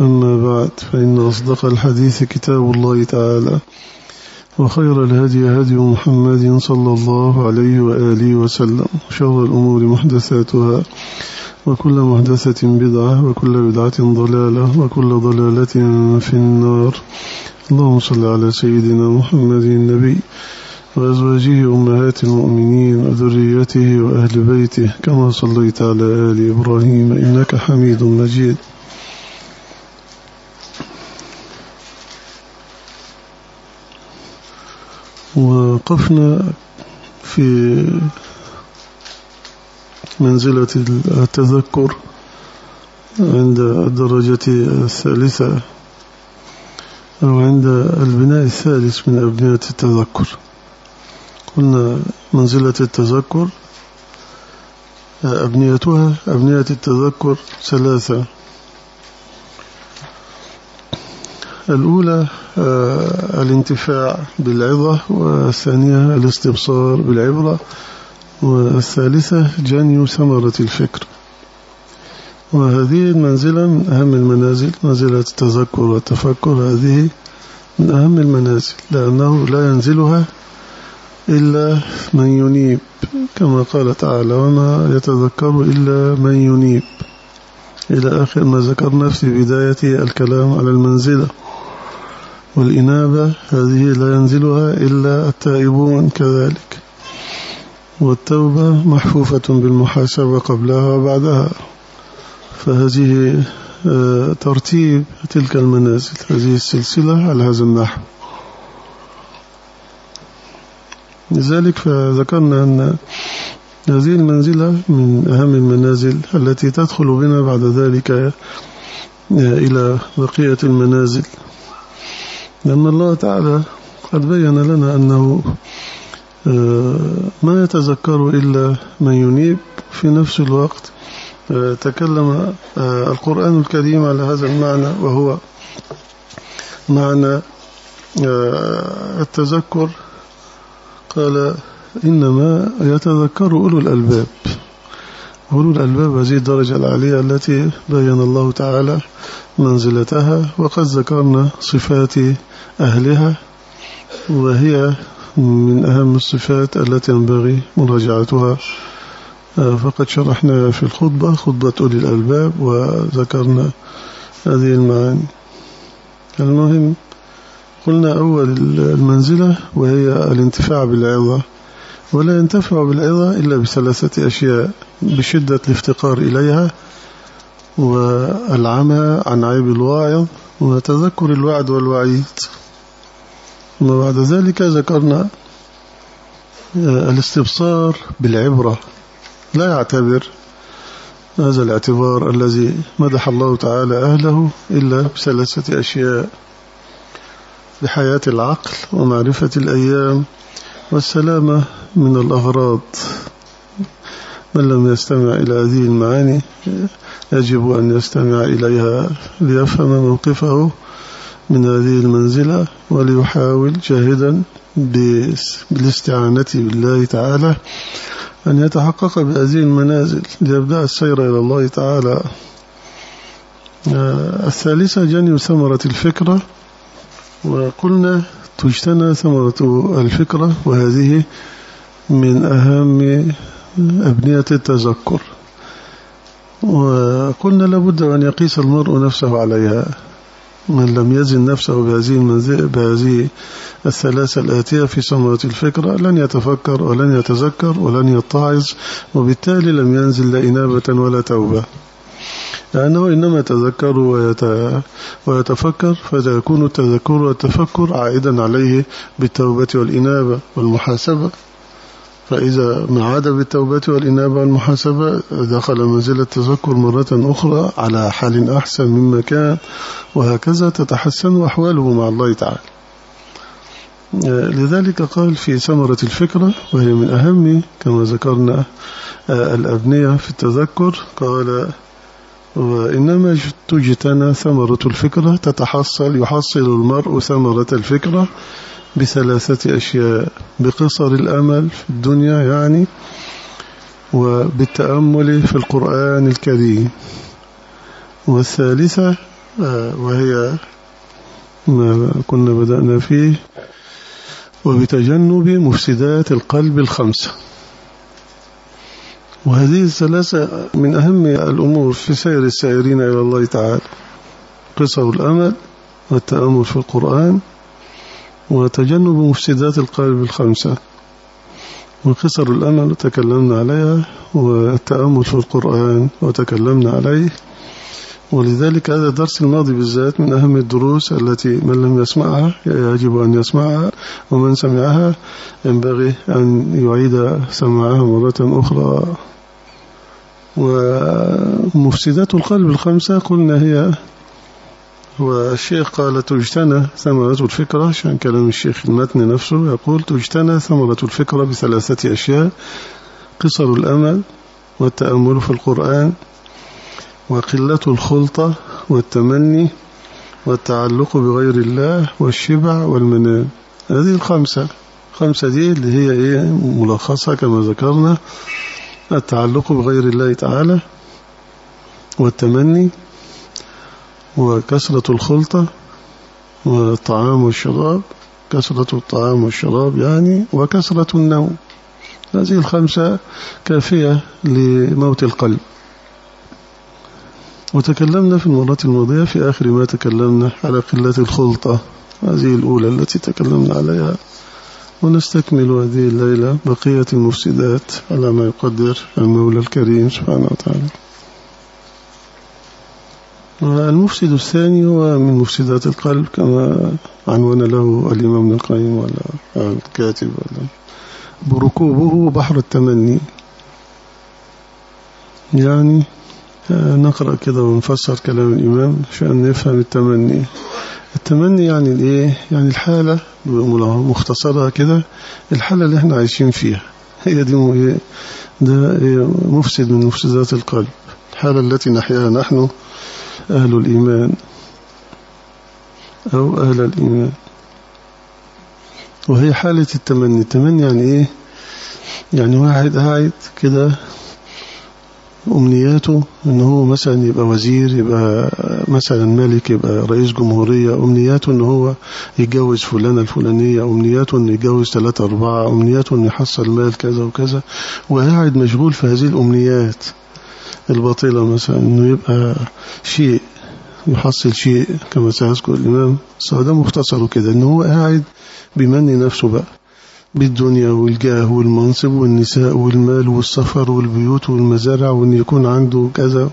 أما بعد فإن أصدق الحديث كتاب الله تعالى وخير الهدي هدي محمد صلى الله عليه وآله وسلم شر الأمور محدثاتها وكل محدثة بدعة وكل بدعة ضلالة وكل ضلالة في النار. اللهم صل على سيدنا محمد النبي وأزواجه أمهات المؤمنين وذريته وأهل بيته كما صليت على آل إبراهيم إنك حميد مجيد. وقفنا في منزلة التذكر عند الدرجة الثالثة أو عند البناء الثالث من أبنية التذكر. قلنا منزلة التذكر أبنيتها أبنية التذكر ثلاثة. الأولى الانتفاع بالعظة والثانية الاستبصار بالعبرة والثالثة جني ثمرة الفكر. وهذه المنزلة من أهم المنازل منزلة التذكر والتفكر. هذه من أهم المنازل لأنه لا ينزلها إلا من ينيب كما قال تعالى وما يتذكر إلا من ينيب. إلى آخر ما ذكرنا في بداية الكلام على المنزلة. والإنابة هذه لا ينزلها إلا التائبون كذلك. والتوبة محفوفة بالمحاسبة قبلها وبعدها. فهذه ترتيب تلك المنازل. هذه السلسلة على هذا النحو. لذلك فذكرنا أن هذه المنزلة من أهم المنازل التي تدخل بنا بعد ذلك إلى بقية المنازل. لأن الله تعالى قد بين لنا أنه ما يتذكر إلا من ينيب في نفس الوقت تكلم القرآن الكريم على هذا المعنى وهو معنى التذكر. قال إنما يتذكر أولو الألباب. أولو الألباب هذه الدرجة العالية التي بين الله تعالى منزلتها وقد ذكرنا صفات أهلها وهي من أهم الصفات التي ينبغي مراجعتها. فقد شرحنا في الخطبة خطبة أولي الألباب وذكرنا هذه المعاني. المهم قلنا أول المنزلة وهي الانتفاع بالعظة ولا ينتفع بالعظة إلا بثلاثة أشياء بشدة الافتقار إليها. والعمى عن عيب الواعظ وتذكر الوعد والوعيد. وبعد ذلك ذكرنا الاستبصار بالعبرة. لا يعتبر هذا الاعتبار الذي مدح الله تعالى أهله إلا بثلاثة أشياء بحياة العقل ومعرفة الأيام والسلامة من الأغراض. من لم يستمع إلى هذه المعاني يجب أن يستمع إليها ليفهم موقفه من هذه المنزلة وليحاول جاهدا بالاستعانة بالله تعالى أن يتحقق بهذه المنازل ليبدأ السير إلى الله تعالى. الثالثة جني ثمرة الفكرة. وقلنا تجتنى ثمرة الفكرة وهذه من أهم أبنية التذكر. وقلنا لابد أن يقيس المرء نفسه عليها. من لم يزن نفسه بهذه, بهذه الثلاثة الآتية في ثمرة الفكرة لن يتفكر ولن يتذكر ولن يتعظ وبالتالي لم ينزل لا إنابة ولا توبة. لأنه إنما يتذكر ويتفكر فيكون التذكر والتفكر عائدا عليه بالتوبة والإنابة والمحاسبة. فإذا ما عاد بالتوبة والإنابة والمحاسبة دخل منزل التذكر مرة أخرى على حال أحسن مما كان وهكذا تتحسن أحواله مع الله تعالى. لذلك قال في ثمرة الفكرة وهي من أهم كما ذكرنا الأبنية في التذكر قال وإنما تجتنى ثمرة الفكرة تتحصل يحصل المرء ثمرة الفكرة بثلاثة أشياء بقصر الأمل في الدنيا يعني وبالتأمل في القرآن الكريم. والثالثة آه، وهي ما كنا بدأنا فيه وبتجنب مفسدات القلب الخمسة وهذه الثلاثة من أهم الأمور في سير السائرين إلى الله تعالى. قصر الأمل والتأمل في القرآن وتجنب مفسدات القلب الخمسة وقصر الأمل تكلمنا عليها والتأمل في القرآن وتكلمنا عليه. ولذلك هذا الدرس الماضي بالذات من أهم الدروس التي من لم يسمعها يجب أن يسمعها ومن سمعها ينبغي أن يعيد سماعها مرة أخرى. ومفسدات القلب الخمسة قلنا هي والشيخ قال تجتنى ثمرة الفكرة عشان كلام الشيخ المتن نفسه يقول تجتنى ثمرة الفكرة بثلاثة أشياء قصر الأمل والتأمل في القرآن وقلة الخلطة والتمني والتعلق بغير الله والشبع والمنام هذه الخمسة. خمسة دي اللي هي إيه؟ ملخصة كما ذكرنا التعلق بغير الله تعالى والتمني وكسرة الخلطة والطعام والشراب كسرة الطعام والشراب يعني وكسرة النوم. هذه الخمسة كافية لموت القلب. وتكلمنا في المرات الماضية في آخر ما تكلمنا على قلة الخلطة هذه الأولى التي تكلمنا عليها. ونستكمل هذه الليلة بقية المفسدات على ما يقدر المولى الكريم سبحانه وتعالى. المفسد الثاني هو من مفسدات القلب كما عنون له الإمام ابن القيم ولا الكاتب ولا. بركوبه بحر التمني. يعني آه، نقرأ كده ونفسر كلام الإمام عشان نفهم التمني. التمني يعني الإيه؟ يعني الحالة مختصرة كده الحالة اللي إحنا عايشين فيها. هي دي ده مفسد من مفسدات القلب. الحالة التي نحياها نحن أهل الإيمان أو أهل الإيمان. وهي حالة التمني. التمني يعني إيه؟ يعني واحد قاعد كده أمنياته أنه هو مثلا يبقى وزير يبقى مثلا ملك يبقى رئيس جمهورية أمنياته أنه هو يتجوز فلانة الفلانية أمنياته أنه يتجوز ثلاثة أربعة أمنياته أنه يحصل مال كذا وكذا. وقاعد مشغول في هذه الأمنيات. الباطلة مثلا أنه يبقى شيء يحصل شيء كما سيذكر الإمام. السعودة مختصر كده أنه هو قاعد بيمني نفسه بقى. بالدنيا والجاه والمنصب والنساء والمال والسفر والبيوت والمزارع وأن يكون عنده كذا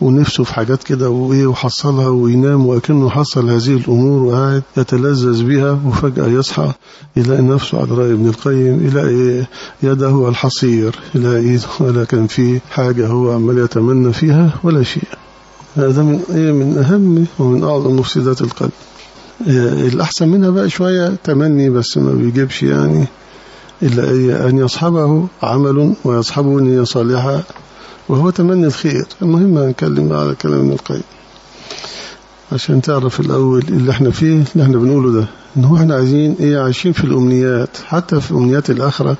ونفسه في حاجات كده وإيه وحصلها وينام وأكنه حصل هذه الأمور وقاعد يتلذذ بها وفجأة يصحى يلاقي نفسه على رأي ابن القيم يلاقي يده الحصير يلاقي ولا كان في حاجة هو عمال يتمنى فيها ولا شيء. هذا من إيه من أهم ومن أعظم مفسدات القلب. الأحسن منها بقى شوية تمني بس ما بيجيبش يعني إلا أن يصحبه عمل ويصحبه نية صالحة وهو تمني الخير. المهم نتكلم على كلام ابن القيم. عشان تعرف الأول اللي إحنا فيه اللي إحنا بنقوله ده ان هو إحنا عايزين إيه عايشين في الأمنيات حتى في أمنيات الآخرة.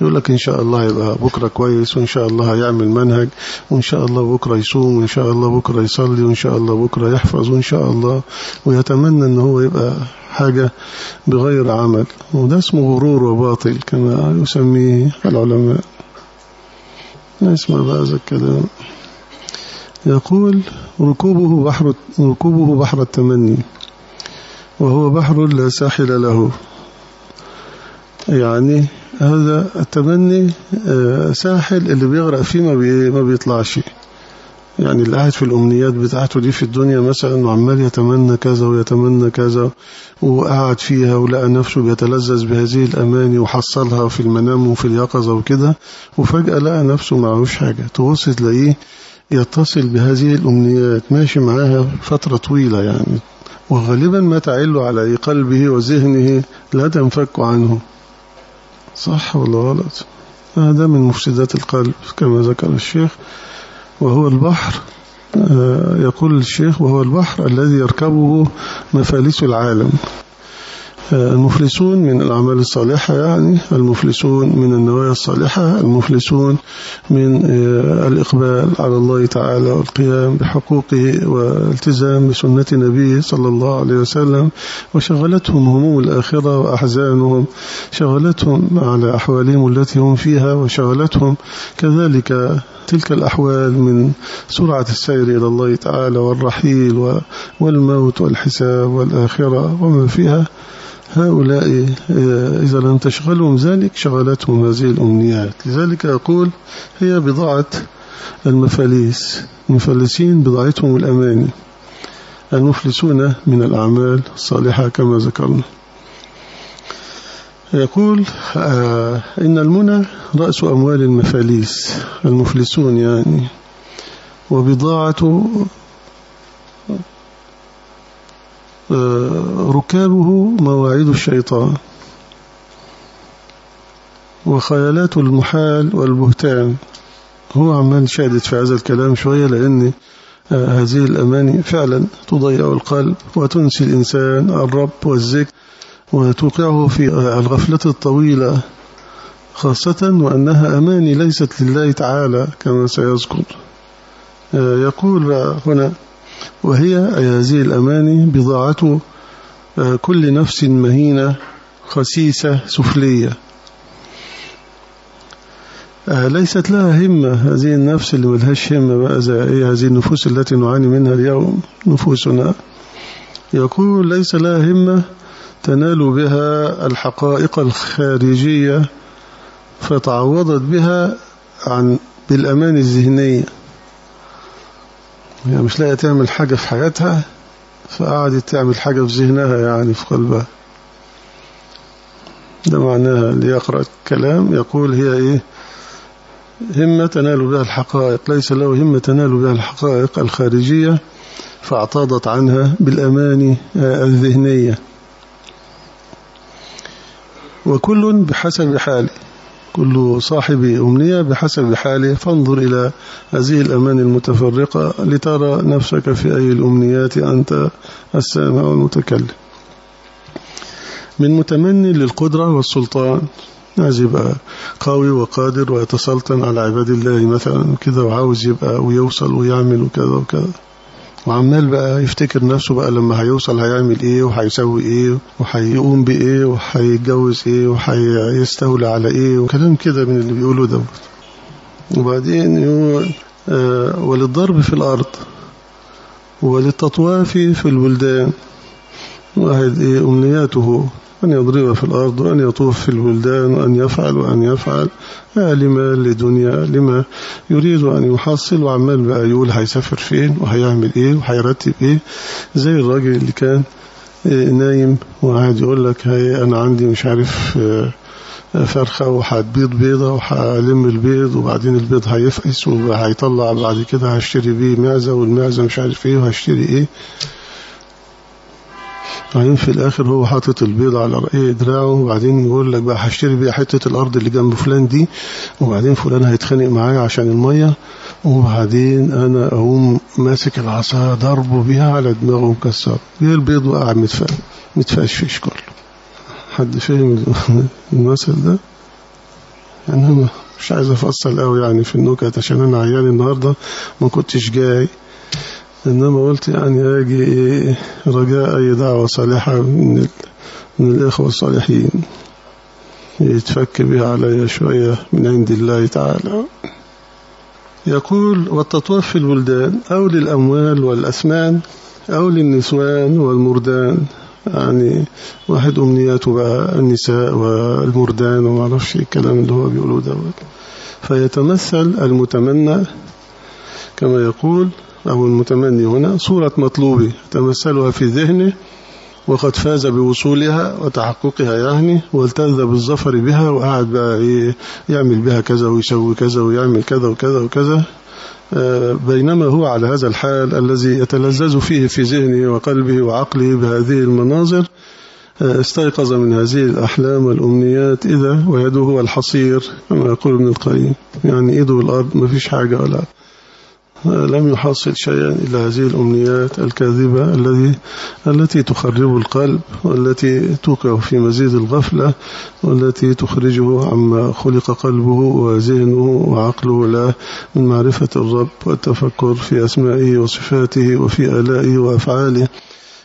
يقول لك إن شاء الله يبقى بكرة كويس وإن شاء الله هيعمل منهج وإن شاء الله بكرة يصوم وإن شاء الله بكرة يصلي وإن شاء الله بكرة يحفظ وإن شاء الله. ويتمنى إن هو يبقى حاجة بغير عمل. وده اسمه غرور وباطل كما يسميه العلماء. نسمع بقى هذا الكلام. يقول ركوبه بحر ركوبه بحر التمني وهو بحر لا ساحل له. يعني هذا التمني ساحل اللي بيغرق فيه ما بيطلعش. يعني اللي قاعد في الأمنيات بتاعته دي في الدنيا مثلا وعمال يتمنى كذا ويتمنى كذا وقعد فيها ولقى نفسه بيتلذذ بهذه الأماني وحصلها في المنام وفي اليقظة وكده وفجأة لقى نفسه معهوش حاجة. تبص تلاقيه يتصل بهذه الأمنيات ماشي معاها فترة طويلة يعني. وغالبا ما تعل على قلبه وذهنه لا تنفك عنه. صح ولا غلط؟ هذا من مفسدات القلب كما ذكر الشيخ. وهو البحر يقول الشيخ وهو البحر الذي يركبه مفاليس العالم. المفلسون من الأعمال الصالحة يعني المفلسون من النوايا الصالحة المفلسون من الإقبال على الله تعالى والقيام بحقوقه والالتزام بسنة نبيه صلى الله عليه وسلم وشغلتهم هموم الآخرة وأحزانهم شغلتهم على أحوالهم التي هم فيها وشغلتهم كذلك تلك الأحوال من سرعة السير إلى الله تعالى والرحيل والموت والحساب والآخرة وما فيها. هؤلاء إذا لم تشغلهم ذلك شغلتهم هذه الأمنيات. لذلك أقول هي بضاعة المفاليس. المفلسين بضاعتهم الأماني. المفلسون من الأعمال الصالحة كما ذكرنا. يقول آه إن المنى رأس أموال المفاليس. المفلسون يعني. وبضاعة آه ركابه مواعيد الشيطان وخيالات المحال والبهتان. هو عمال شادد في هذا الكلام شوية لأن آه هذه الأماني فعلا تضيع القلب وتنسي الإنسان الرب والذكر وتوقعه في الغفلة الطويلة خاصة وأنها أماني ليست لله تعالى كما سيذكر. يقول هنا وهي هذه الأماني بضاعة كل نفس مهينة خسيسة سفلية. ليست لها همة هذه النفس اللي ملهاش همة بقى زي هذه النفوس التي نعاني منها اليوم نفوسنا. يقول ليس لها همة تنال بها الحقائق الخارجية فتعوضت بها عن بالأمان الذهنية. يعني مش لاقية تعمل حاجة في حياتها فقعدت تعمل حاجة في ذهنها يعني في قلبها. ده معناها اللي يقرأ الكلام يقول هي إيه؟ همة تنال بها الحقائق ليس له همة تنال بها الحقائق الخارجية فاعتاضت عنها بالأمان الذهنية. وكل بحسب حاله. كل صاحب أمنية بحسب حاله فانظر إلى هذه الأمان المتفرقة لترى نفسك في أي الأمنيات أنت السامع والمتكلم. من متمني للقدرة والسلطان عايز يبقى قوي وقادر ويتسلطن على عباد الله مثلا كده وعاوز يبقى ويوصل ويعمل وكذا وكذا. وعمال بقى يفتكر نفسه بقى لما هيوصل هيعمل إيه وهيسوي إيه وهيقوم بإيه وهيتجوز إيه وهيستولى على إيه وكلام كده من اللي بيقولوا ده وبعدين يقول آه وللضرب في الأرض وللتطواف في البلدان واحد إيه أمنياته أن يضرب في الأرض وأن يطوف في البلدان وأن يفعل وأن يفعل. لما لدنيا لما يريد أن يحصل وعمال بقى يقول هيسافر فين وهيعمل إيه وهيرتب إيه. زي الراجل اللي كان نايم وقاعد يقول لك هي أنا عندي مش عارف فرخة وهتبيض بيضة وهلم البيض وبعدين البيض هيفقس وهيطلع بعد كده هشتري بيه معزة والمعزة مش عارف إيه وهشتري إيه. بعدين في الآخر هو حاطط البيض على رأيه دراعه وبعدين يقول لك بقى هشتري بيها حتة الأرض اللي جنب فلان دي وبعدين فلان هيتخانق معايا عشان المية وبعدين أنا أقوم ماسك العصا ضربه بيها على دماغه مكسر. هي البيض وقع متفشفش كله. حد فهم المثل ده؟ يعني أنا مش عايز أفصل قوي يعني في النكت عشان أنا عيالي النهاردة ما كنتش جاي. إنما قلت يعني أجي رجاء أي دعوة صالحة من, من الإخوة الصالحين. يتفك بها علي شوية من عند الله تعالى. يقول والتطوف في البلدان أو للأموال والأثمان أو للنسوان والمردان يعني واحد أمنياته بقى النساء والمردان وما أعرفش الكلام اللي هو بيقوله ده فيتمثل المتمنى كما يقول أو المتمني هنا صورة مطلوبة تمثلها في ذهنه وقد فاز بوصولها وتحققها يعني والتذ بالظفر بها وقعد بقى إيه يعمل بها كذا ويسوي كذا ويعمل كذا وكذا وكذا. آه، بينما هو على هذا الحال الذي يتلذذ فيه في ذهنه وقلبه وعقله بهذه المناظر آه، استيقظ من هذه الأحلام والأمنيات إذا ويده هو الحصير كما يقول ابن القيم. يعني إيده الأرض ما فيش حاجة ولا لم يحصل شيئا إلا هذه الأمنيات الكاذبة التي التي تخرب القلب والتي توقع في مزيد الغفلة والتي تخرجه عما خلق قلبه وذهنه وعقله له من معرفة الرب والتفكر في أسمائه وصفاته وفي آلائه وأفعاله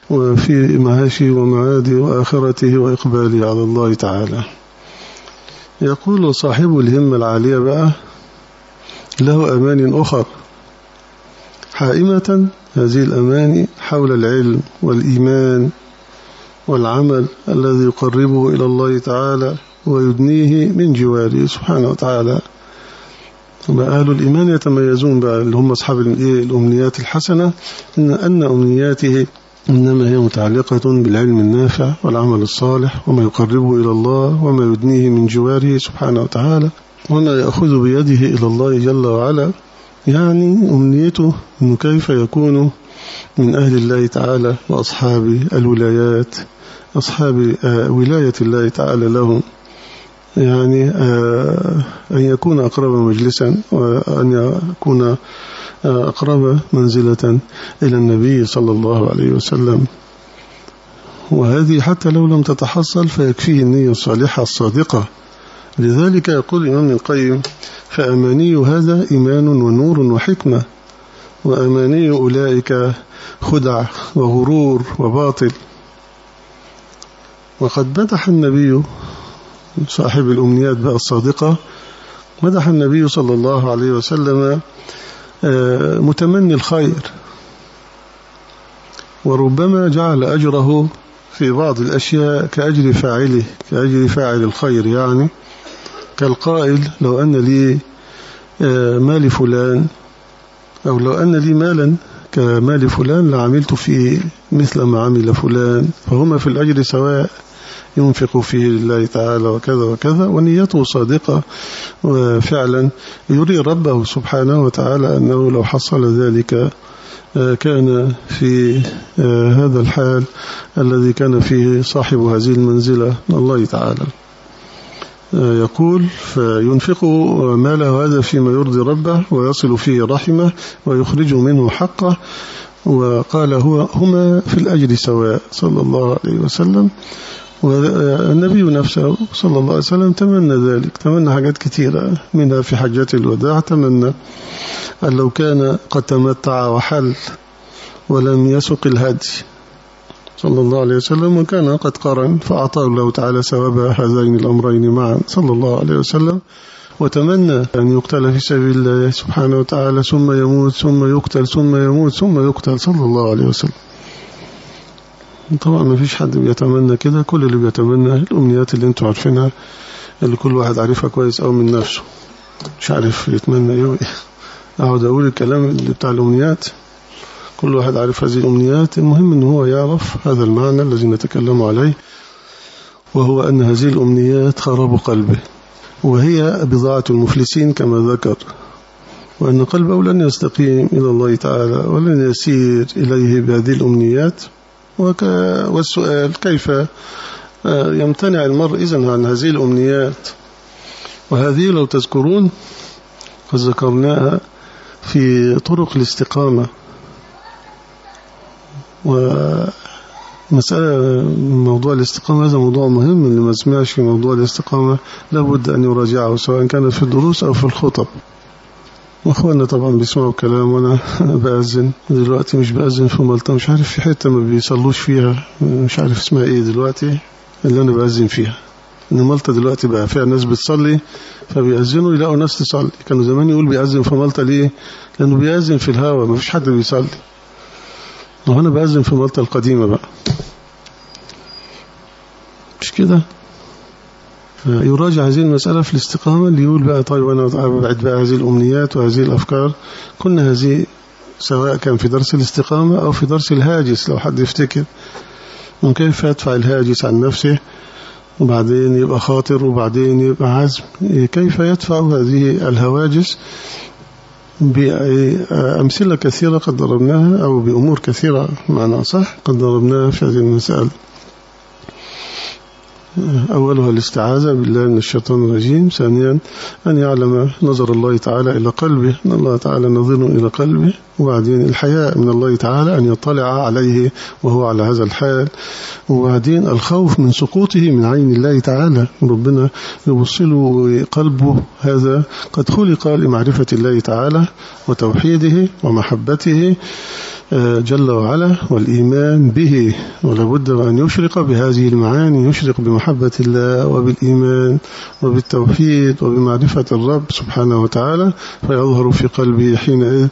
وفي معاشه ومعاده وآخرته وإقباله على الله تعالى. يقول صاحب الهمة العالية بقى له أمان أخر. حائمة هذه الأماني حول العلم والإيمان والعمل الذي يقربه إلى الله تعالى ويدنيه من جواره سبحانه وتعالى. أهل الإيمان يتميزون بقى اللي هم أصحاب الأمنيات الحسنة إن أن أمنياته إنما هي متعلقة بالعلم النافع والعمل الصالح وما يقربه إلى الله وما يدنيه من جواره سبحانه وتعالى وما يأخذ بيده إلى الله جل وعلا. يعني أمنيته أنه كيف يكون من أهل الله تعالى وأصحاب الولايات أصحاب آه، ولاية الله تعالى لهم. يعني آه، أن يكون أقرب مجلسا وأن يكون آه، أقرب منزلة إلى النبي صلى الله عليه وسلم. وهذه حتى لو لم تتحصل فيكفيه النية الصالحة الصادقة. لذلك يقول الإمام القيم فأماني هذا إيمان ونور وحكمة وأماني أولئك خدع وغرور وباطل. وقد مدح النبي صاحب الأمنيات بقى الصادقة مدح النبي صلى الله عليه وسلم آه، متمني الخير وربما جعل أجره في بعض الأشياء كأجر فاعله كأجر فاعل الخير يعني. كالقائل لو أن لي آه، مال فلان أو لو أن لي مالا كمال فلان لعملت فيه مثل ما عمل فلان فهما في الأجر سواء ينفق فيه لله تعالى وكذا وكذا ونيته صادقة وفعلا يري ربه سبحانه وتعالى أنه لو حصل ذلك آه، كان في آه، هذا الحال الذي كان فيه صاحب هذه المنزلة الله تعالى. يقول فينفق ماله هذا فيما يرضي ربه ويصل فيه رحمه ويخرج منه حقه. وقال هو هما في الأجر سواء. صلى الله عليه وسلم. والنبي نفسه صلى الله عليه وسلم تمنى ذلك تمنى حاجات كثيرة منها في حجة الوداع تمنى. أن لو كان قد تمتع وحل ولم يسق الهدي صلى الله عليه وسلم وكان قد قرن فأعطاه الله تعالى ثواب هذين الأمرين معا. صلى الله عليه وسلم. وتمنى أن يقتل في سبيل الله سبحانه وتعالى ثم يموت ثم يقتل ثم يموت ثم يقتل. صلى الله عليه وسلم. طبعا ما فيش حد بيتمنى كده. كل اللي بيتمنى الأمنيات اللي أنتوا عارفينها اللي كل واحد عارفها كويس أو من نفسه. مش عارف يتمنى إيه. أقعد أقول الكلام اللي بتاع الأمنيات. كل واحد عارف هذه الأمنيات. المهم أنه هو يعرف هذا المعنى الذي نتكلم عليه وهو أن هذه الأمنيات خراب قلبه وهي بضاعة المفلسين كما ذكر وأن قلبه لن يستقيم إلى الله تعالى ولن يسير إليه بهذه الأمنيات. والسؤال كيف آه، يمتنع المرء إذن عن هذه الأمنيات؟ وهذه لو تذكرون قد ذكرناها في طرق الاستقامة. ومسألة موضوع الاستقامة هذا موضوع مهم. اللي ما سمعش في موضوع الاستقامة لابد أن يراجعه سواء كان في الدروس أو في الخطب. وأخواننا طبعا بيسمعوا كلام وأنا بأذن دلوقتي مش بأذن في مالطا مش عارف في حتة ما بيصلوش فيها مش عارف اسمها إيه دلوقتي اللي أنا بأذن فيها. إن مالطا دلوقتي بقى فيها ناس بتصلي فبيأذنوا يلاقوا ناس تصلي. كانوا زمان يقول بيأذن في مالطا ليه؟ لأنه بيأذن في الهوا ما فيش حد بيصلي. وأنا بأذن في مالطا القديمة بقى. مش كده؟ يراجع هذه المسألة في الاستقامة اللي يقول بقى طيب أنا أبعد بقى هذه الأمنيات وهذه الأفكار. كنا هذه سواء كان في درس الاستقامة أو في درس الهاجس لو حد يفتكر. من كيف يدفع الهاجس عن نفسه؟ وبعدين يبقى خاطر وبعدين يبقى عزم. كيف يدفع هذه الهواجس؟ بأمثلة كثيرة قد ضربناها أو بأمور كثيرة معنى صح قد ضربناها في هذه المسألة. أولها الاستعاذة بالله من الشيطان الرجيم. ثانيا أن يعلم نظر الله تعالى إلى قلبه أن الله تعالى نظر إلى قلبه. وبعدين الحياء من الله تعالى أن يطلع عليه وهو على هذا الحال. وبعدين الخوف من سقوطه من عين الله تعالى. ربنا يوصله قلبه هذا. قد خلق لمعرفة الله تعالى وتوحيده ومحبته. جل وعلا والإيمان به ولابد أن يشرق بهذه المعاني يشرق بمحبة الله وبالإيمان وبالتوحيد وبمعرفة الرب سبحانه وتعالى فيظهر في قلبه حينئذ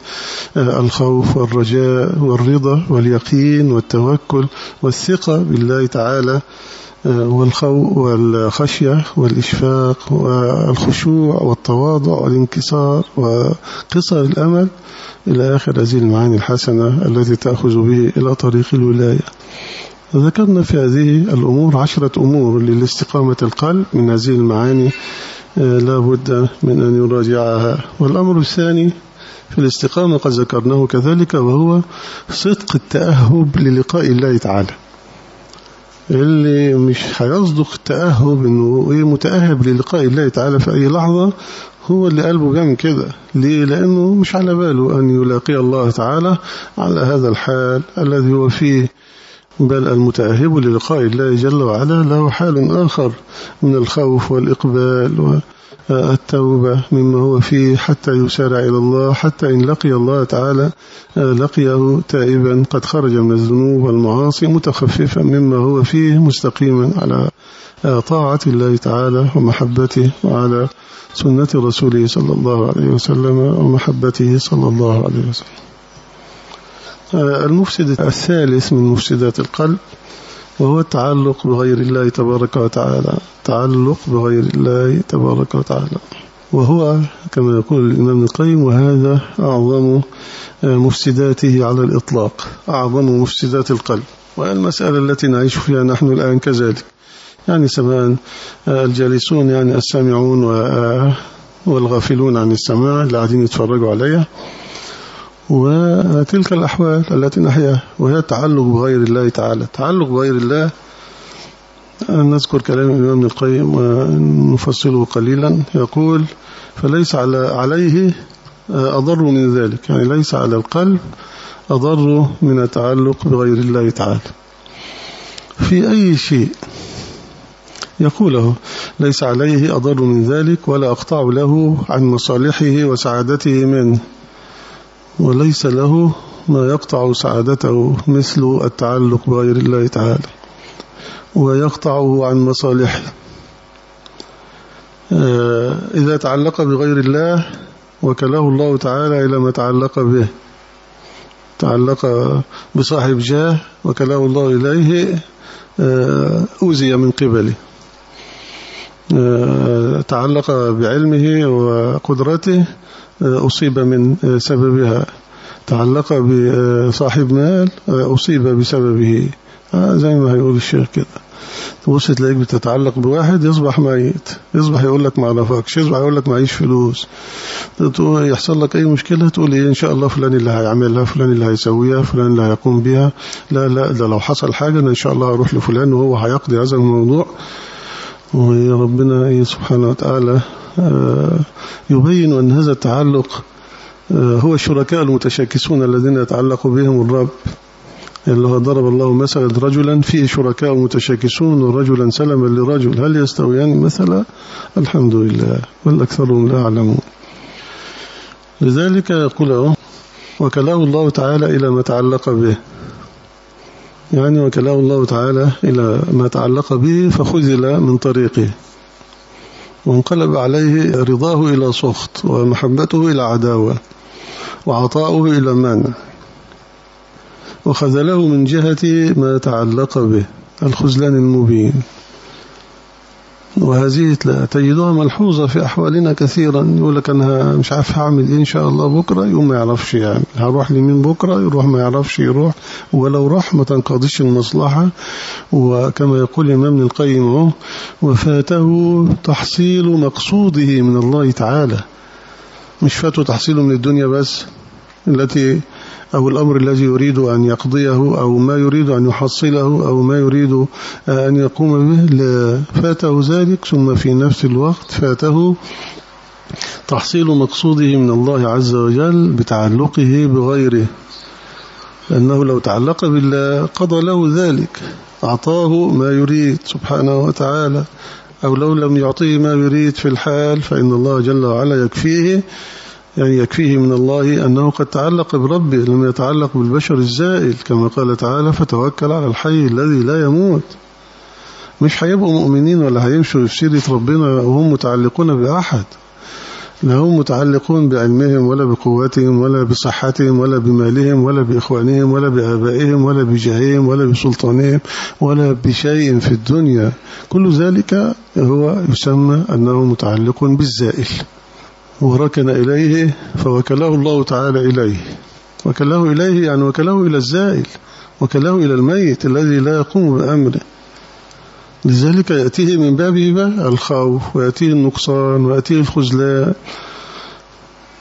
الخوف والرجاء والرضا واليقين والتوكل والثقة بالله تعالى. والخو والخشية والإشفاق والخشوع والتواضع والانكسار وقصر الأمل إلى آخر هذه المعاني الحسنة التي تأخذ به إلى طريق الولاية. ذكرنا في هذه الأمور عشرة أمور للاستقامة القلب من هذه المعاني لا بد من أن يراجعها. والأمر الثاني في الاستقامة قد ذكرناه كذلك وهو صدق التأهب للقاء الله تعالى. اللي مش هيصدق التأهب إنه إيه متأهب للقاء الله تعالى في أي لحظة هو اللي قلبه جام كده. ليه؟ لأنه مش على باله أن يلاقي الله تعالى على هذا الحال الذي هو فيه. بل المتأهب للقاء الله جل وعلا له حال آخر من الخوف والإقبال والتوبة مما هو فيه حتى يسارع إلى الله حتى إن لقي الله تعالى لقيه تائبا. قد خرج من الذنوب والمعاصي متخففا مما هو فيه مستقيما على طاعة الله تعالى ومحبته وعلى سنة رسوله صلى الله عليه وسلم ومحبته صلى الله عليه وسلم. المفسد الثالث من مفسدات القلب وهو التعلق بغير الله تبارك وتعالى. تعلق بغير الله تبارك وتعالى. وهو كما يقول الإمام القيم وهذا أعظم مفسداته على الإطلاق. أعظم مفسدات القلب. والمسألة التي نعيش فيها نحن الآن كذلك. يعني سواء الجالسون يعني السامعون والغافلون عن السماع اللي قاعدين يتفرجوا عليها. وتلك الأحوال التي نحياها وهي التعلق بغير الله تعالى. التعلق بغير الله نذكر كلام الإمام القيم ونفصله قليلا. يقول فليس على عليه أضر من ذلك. يعني ليس على القلب أضر من التعلق بغير الله تعالى. في أي شيء يقوله ليس عليه أضر من ذلك ولا أقطع له عن مصالحه وسعادته منه وليس له ما يقطع سعادته مثل التعلق بغير الله تعالى ويقطعه عن مصالحه. إذا تعلق بغير الله وكله الله تعالى إلى ما تعلق به. تعلق بصاحب جاه وكله الله إليه أوزي من قبله. تعلق بعلمه وقدرته أصيب من سببها. تعلق بصاحب مال أصيب بسببه. زي ما هيقول الشيخ كده. تبص تلاقيك بتتعلق بواحد يصبح ميت. يصبح يقول لك ما عرفكش يصبح يقول لك معيش فلوس. يحصل لك أي مشكلة تقول إيه إن شاء الله فلان اللي هيعملها فلان اللي هيسويها فلان اللي هيقوم بها لا لا ده لو حصل حاجة أنا إن شاء الله هروح لفلان وهو هيقضي هذا الموضوع. وربنا سبحانه وتعالى يبين أن هذا التعلق آه، هو الشركاء المتشاكسون الذين يتعلق بهم الرب. اللي هو ضرب الله مثلا رجلا فيه شركاء متشاكسون ورجلا سلما لرجل. هل يستويان مثلا الحمد لله بل أكثرهم لا يعلمون. لذلك يقول وكلاه الله تعالى إلى ما تعلق به. يعني وكلاه الله تعالى إلى ما تعلق به فخذل من طريقه. وانقلب عليه رضاه إلى سخط ومحبته إلى عداوة وعطاؤه إلى مانع وخذله من جهة ما تعلق به الخزلان المبين. وهذه تجدها ملحوظة في أحوالنا كثيرا. يقول لك أنا مش عارف هعمل إيه إن شاء الله بكرة يوم ما يعرفش يعني. هروح لمين بكرة يروح ما يعرفش يروح. ولو راح ما تنقضيش المصلحة. وكما يقول الإمام القيم وفاته تحصيل مقصوده من الله تعالى. مش فاته تحصيله من الدنيا بس التي أو الأمر الذي يريد أن يقضيه أو ما يريد أن يحصله أو ما يريد أن يقوم به فاته ذلك. ثم في نفس الوقت فاته تحصيل مقصوده من الله عز وجل بتعلقه بغيره. لأنه لو تعلق بالله قضى له ذلك أعطاه ما يريد سبحانه وتعالى أو لو لم يعطيه ما يريد في الحال فإن الله جل وعلا يكفيه. يعني يكفيه من الله أنه قد تعلق بربه لم يتعلق بالبشر الزائل كما قال تعالى فتوكل على الحي الذي لا يموت مش هيبقوا مؤمنين ولا هيمشوا في سيرة ربنا وهم متعلقون بأحد. لا هم متعلقون بعلمهم ولا بقوتهم ولا بصحتهم ولا بمالهم ولا بإخوانهم ولا بآبائهم ولا بجاههم ولا بسلطانهم ولا بشيء في الدنيا. كل ذلك هو يسمى أنه متعلق بالزائل. وركن إليه فوكله الله تعالى إليه. وكله إليه يعني وكله إلى الزائل وكله إلى الميت الذي لا يقوم بأمره. لذلك يأتيه من بابه الخوف ويأتيه النقصان ويأتيه الخزلاء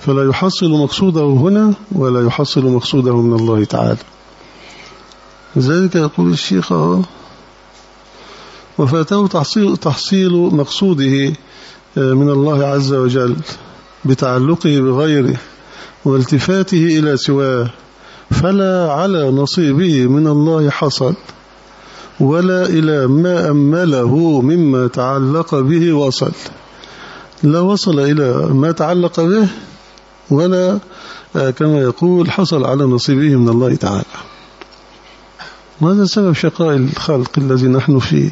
فلا يحصل مقصوده هنا ولا يحصل مقصوده من الله تعالى. لذلك يقول الشيخ وفاته تحصيل, تحصيل مقصوده آه، من الله عز وجل. بتعلقه بغيره والتفاته إلى سواه فلا على نصيبه من الله حصل ولا إلى ما أمله مما تعلق به وصل لا وصل إلى ما تعلق به ولا آه، كما يقول حصل على نصيبه من الله تعالى. وهذا سبب شقاء الخلق الذي نحن فيه؟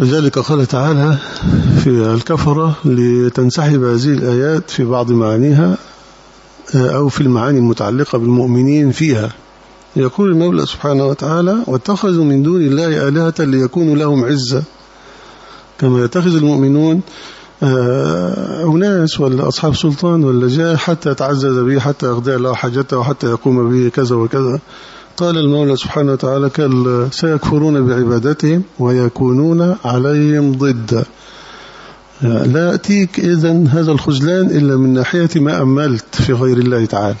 لذلك قال تعالى في الكفرة لتنسحب هذه الآيات في بعض معانيها آه، أو في المعاني المتعلقة بالمؤمنين فيها. يقول المولى سبحانه وتعالى واتخذوا من دون الله آلهة ليكونوا لهم عزة. كما يتخذ المؤمنون أناس ولا أصحاب سلطان ولا جاه حتى يتعزز به حتى يغضي له حاجته وحتى يقوم به كذا وكذا. قال المولى سبحانه وتعالى كلا سيكفرون بعبادتهم ويكونون عليهم ضد لا يأتيك إذن هذا الخزلان إلا من ناحية ما أملت في غير الله تعالى.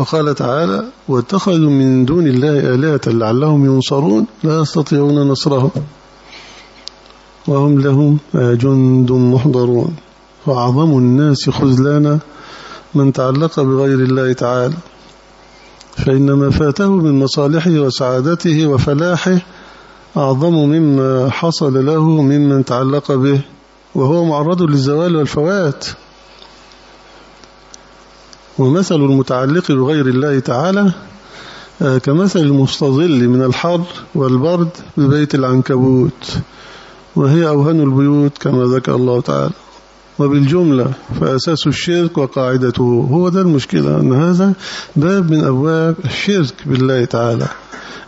وقال تعالى واتخذوا من دون الله آلهة لعلهم ينصرون لا يستطيعون نصرهم. وهم لهم جند محضرون. وأعظم الناس خذلانا من تعلق بغير الله تعالى. فإن ما فاته من مصالحه وسعادته وفلاحه أعظم مما حصل له ممن تعلق به وهو معرض للزوال والفوات. ومثل المتعلق بغير الله تعالى آه، كمثل المستظل من الحر والبرد ببيت العنكبوت وهي أوهن البيوت كما ذكر الله تعالى. وبالجملة فأساس الشرك وقاعدته. هو ده المشكلة أن هذا باب من أبواب الشرك بالله تعالى.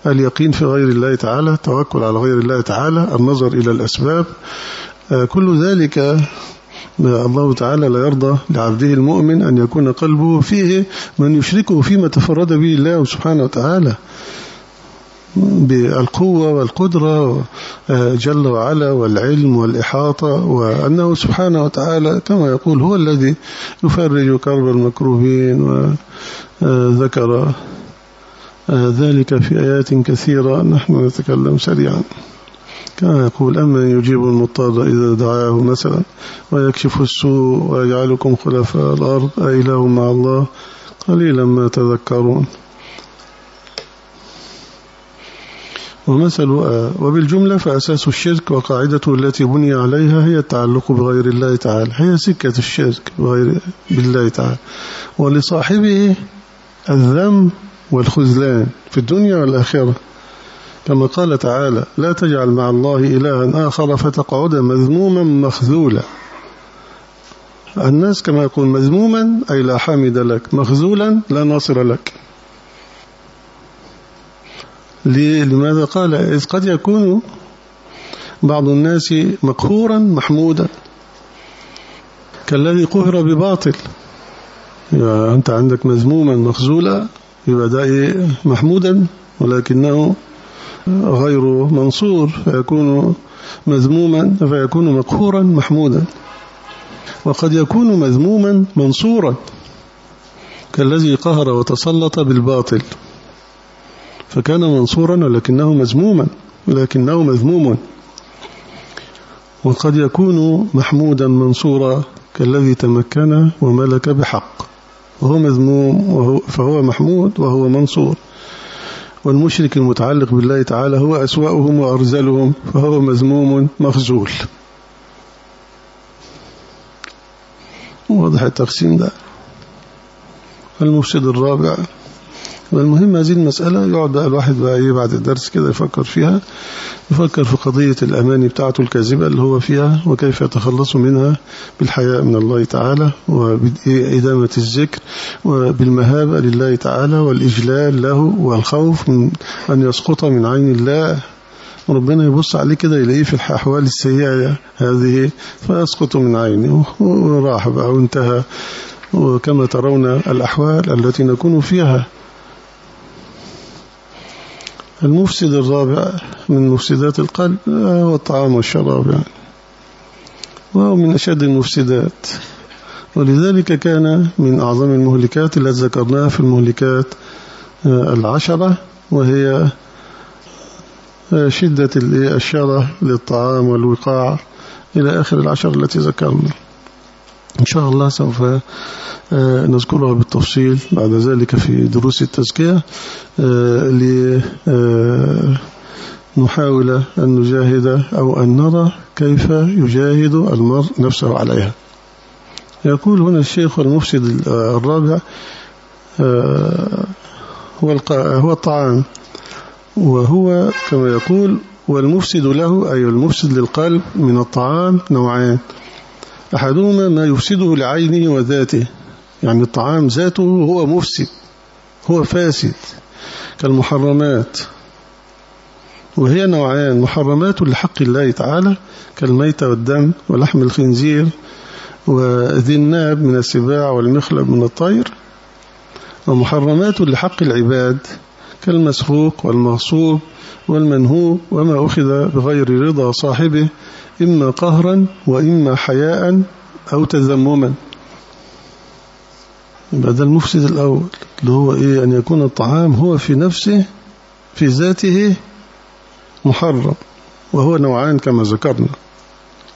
اليقين في غير الله تعالى التوكل على غير الله تعالى النظر إلى الأسباب آه، كل ذلك الله تعالى لا يرضى لعبده المؤمن أن يكون قلبه فيه من يشركه فيما تفرد به الله سبحانه وتعالى بالقوة والقدرة جل وعلا والعلم والإحاطة وأنه سبحانه وتعالى كما يقول هو الذي يفرج كرب المكروبين وذكر ذلك في آيات كثيرة نحن نتكلم سريعا. كما يقول أما يجيب المضطر إذا دعاه مثلا ويكشف السوء ويجعلكم خلفاء الأرض أإله مع الله قليلا ما تذكرون. ومثل وبالجملة فأساس الشرك وقاعدته التي بني عليها هي التعلق بغير الله تعالى هي سكة الشرك بغير بالله تعالى. ولصاحبه الذم والخذلان في الدنيا والآخرة. كما قال تعالى لا تجعل مع الله إلها آخر فتقعد مذموما مخذولا. الناس كما يقول مذموما أي لا حامد لك مخذولا لا ناصر لك. لماذا قال؟ إذ قد يكون بعض الناس مقهورا محمودا. كالذي قهر بباطل. أنت عندك مذموما مخزولا يبقى إيه؟ محمودا ولكنه غير منصور فيكون مذموما فيكون مقهورا محمودا. وقد يكون مذموما منصورا كالذي قهر وتسلط بالباطل. فكان منصورا ولكنه مذموما ولكنه مذموم. وقد يكون محمودا منصورا كالذي تمكن وملك بحق. وهو مذموم وهو فهو محمود وهو منصور. والمشرك المتعلق بالله تعالى هو أسوأهم وأرزلهم فهو مذموم مخزول واضح التقسيم ده؟ المفسد الرابع والمهم هذه المسألة يقعد بقى الواحد بقى إيه بعد الدرس كده يفكر فيها يفكر في قضية الأماني بتاعته الكاذبة اللي هو فيها وكيف يتخلص منها بالحياء من الله تعالى وبإدامة الذكر وبالمهابة لله تعالى والإجلال له والخوف من أن يسقط من عين الله. وربنا يبص عليه كده يلاقيه في الأحوال السيئة هذه فيسقط من عينه وراح بقى وانتهى. وكما ترون الأحوال التي نكون فيها. المفسد الرابع من مفسدات القلب هو الطعام والشراب يعني. وهو من أشد المفسدات. ولذلك كان من أعظم المهلكات التي ذكرناها في المهلكات آه، العشرة وهي آه، شدة الشره للطعام والوقاع إلى آخر العشر التي ذكرنا. إن شاء الله سوف آه، نذكرها بالتفصيل بعد ذلك في دروس التزكية آه، لنحاول آه، أن نجاهد أو أن نرى كيف يجاهد المرء نفسه عليها. يقول هنا الشيخ المفسد الرابع هو الطعام وهو كما يقول والمفسد له أي المفسد للقلب من الطعام نوعان. أحدهما ما يفسده لعينه وذاته. يعني الطعام ذاته هو مفسد هو فاسد كالمحرمات. وهي نوعان محرمات لحق الله تعالى كالميت والدم ولحم الخنزير وذي الناب من السباع والمخلب من الطير. ومحرمات لحق العباد كالمسروق والمغصوب والمنهوب وما أخذ بغير رضا صاحبه إما قهرا وإما حياء أو تذمما. يبقى ده المفسد الأول اللي هو إيه؟ أن يكون الطعام هو في نفسه في ذاته محرم وهو نوعان كما ذكرنا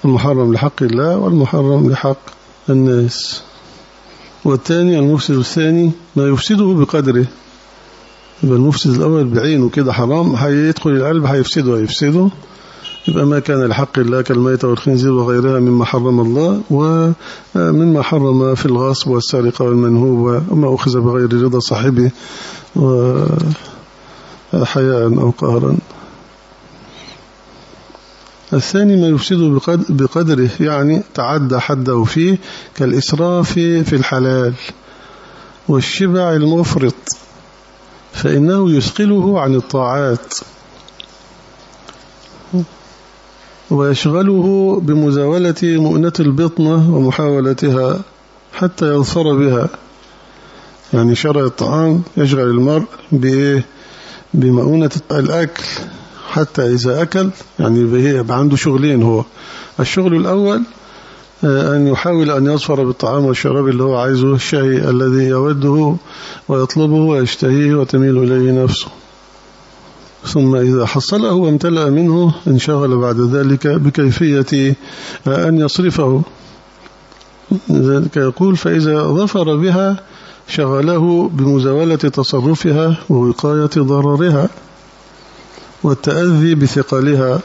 المحرم لحق الله والمحرم لحق الناس. والثاني المفسد الثاني ما يفسده بقدره. يبقى المفسد الأول بعينه كده حرام هيدخل القلب هيفسده ويفسده يبقى ما كان لحق الله كالميت والخنزير وغيرها مما حرم الله ومما حرم في الغصب والسرقة والمنهوب وما أخذ بغير رضا صاحبه وحياء أو قهرا. الثاني ما يفسد بقدره يعني تعدى حده فيه كالإسراف في الحلال والشبع المفرط فإنه يثقله عن الطاعات. ويشغله بمزاولة مؤنة البطنة ومحاولتها حتى يظفر بها. يعني شرع الطعام يشغل المرء بمؤونة الأكل حتى إذا أكل يعني يبقى عنده شغلين هو. الشغل الأول آه، أن يحاول أن يظفر بالطعام والشراب اللي هو عايزه الشيء الذي يوده ويطلبه ويشتهيه وتميل إليه نفسه. ثم إذا حصله وامتلأ منه انشغل بعد ذلك بكيفية أن يصرفه. ذلك يقول فإذا ظفر بها شغله بمزاولة تصرفها ووقاية ضررها والتأذي بثقلها.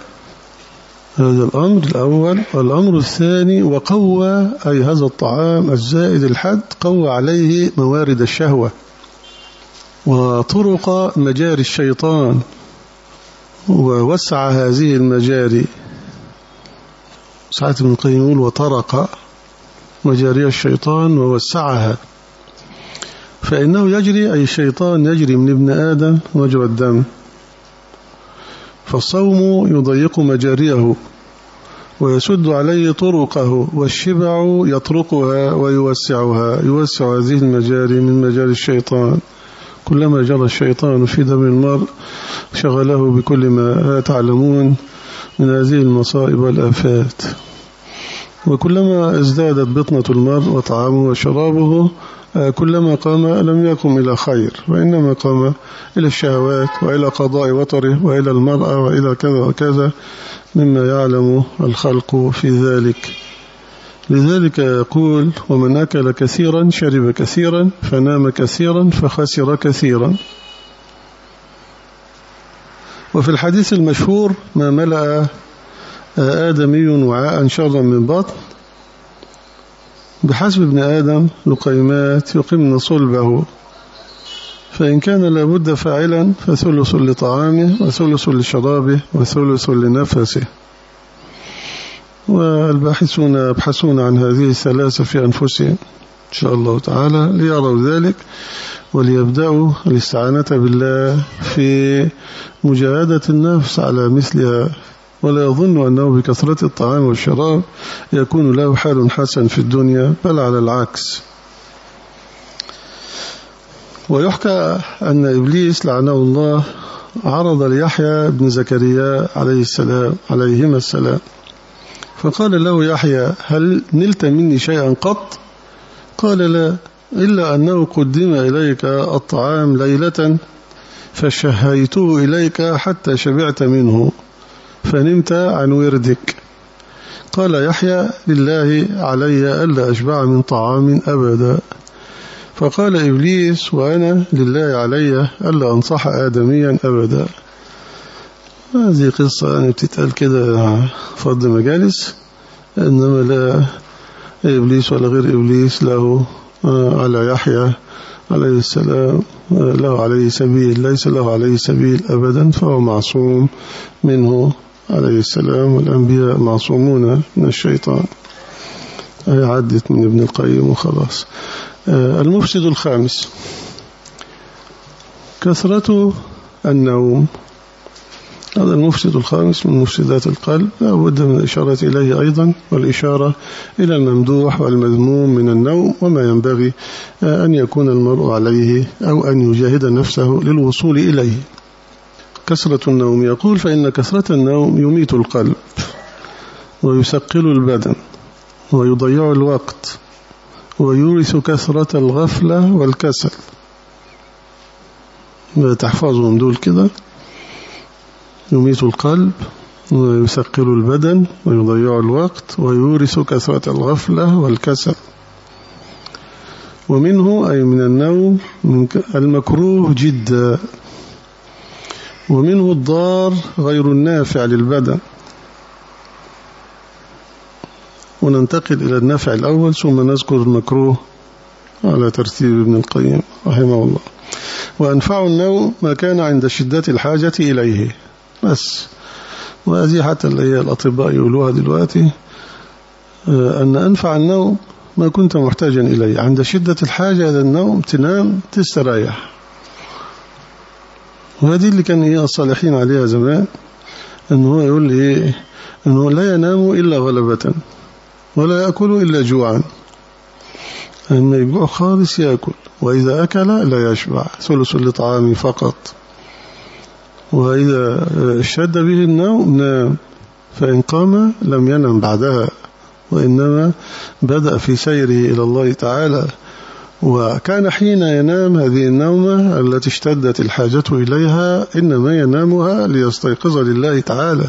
هذا الأمر الأول. والأمر الثاني وقوى أي هذا الطعام الزائد الحد قوى عليه موارد الشهوة وطرق مجاري الشيطان. ووسع هذه المجاري. ساعة ابن القيم يقول وطرق مجاري الشيطان ووسعها. فإنه يجري أي الشيطان يجري من ابن آدم مجرى الدم. فالصوم يضيق مجاريه ويسد عليه طرقه والشبع يطرقها ويوسعها. يوسع هذه المجاري من مجاري الشيطان. كلما جرى الشيطان في دم المرء شغله بكل ما تعلمون من هذه المصائب والآفات. وكلما ازدادت بطنة المرء وطعامه وشرابه كلما قام لم يقم إلى خير وإنما قام إلى الشهوات وإلى قضاء وطره وإلى المرأة وإلى كذا وكذا مما يعلم الخلق في ذلك. لذلك يقول ومن أكل كثيرا شرب كثيرا فنام كثيرا فخسر كثيرا. وفي الحديث المشهور ما ملأ آدمي وعاء شرا من بطن. بحسب ابن آدم لقيمات يقمن صلبه. فإن كان لابد فاعلا فثلث لطعامه وثلث لشرابه وثلث لنفسه. والباحثون يبحثون عن هذه الثلاثة في أنفسهم إن شاء الله تعالى ليروا ذلك. وليبدأوا الاستعانة بالله في مجاهدة النفس على مثلها. ولا يظن أنه بكثرة الطعام والشراب يكون له حال حسن في الدنيا بل على العكس. ويحكى أن إبليس لعنه الله عرض ليحيى بن زكريا عليه السلام عليهما السلام. فقال له يحيى هل نلت مني شيئا قط؟ قال لا. إلا أنه قدم إليك الطعام ليلة فشهيته إليك حتى شبعت منه فنمت عن وردك. قال يحيى لله علي ألا أشبع من طعام أبدا. فقال إبليس وأنا لله علي ألا أنصح آدميا أبدا. هذه قصة يعني بتتقال كده فضل مجالس إنما لا إبليس ولا غير إبليس له على يحيى عليه السلام. آه، له عليه سبيل ليس له عليه سبيل أبدا فهو معصوم منه عليه السلام. والأنبياء معصومون من الشيطان. عدت من ابن القيم وخلاص. آه، المفسد الخامس. كثرة النوم. هذا المفسد الخامس من مفسدات القلب لا بد من الإشارة إليه أيضا والإشارة إلى الممدوح والمذموم من النوم وما ينبغي آه، أن يكون المرء عليه أو أن يجاهد نفسه للوصول إليه. كثرة النوم يقول فإن كثرة النوم يميت القلب ويسقل البدن ويضيع الوقت ويورث كثرة الغفلة والكسل. تحفظهم دول كده. يميت القلب ويسقل البدن ويضيع الوقت ويورث كثرة الغفلة والكسل. ومنه أي من النوم المكروه جدا. ومنه الضار غير النافع للبدن. وننتقل إلى النافع الأول ثم نذكر المكروه على ترتيب ابن القيم رحمه الله. وأنفع النوم ما كان عند شدة الحاجة إليه. بس. وهذه حتى اللي هي الأطباء يقولوها دلوقتي آه، أن أنفع النوم ما كنت محتاجا إليه. عند شدة الحاجة إلى النوم تنام تستريح. وهذه اللي كان إيه الصالحين عليها زمان أنه هو يقول لي إيه أنه لا ينام إلا غلبة ولا يأكل إلا جوعا. أنه يجوع خالص يأكل وإذا أكل لا يشبع. ثلث لطعامه فقط. وإذا اشتد به النوم نام. فإن قام لم ينم بعدها وإنما بدأ في سيره إلى الله تعالى. وكان حين ينام هذه النومة التي اشتدت الحاجة إليها إنما ينامها ليستيقظ لله تعالى.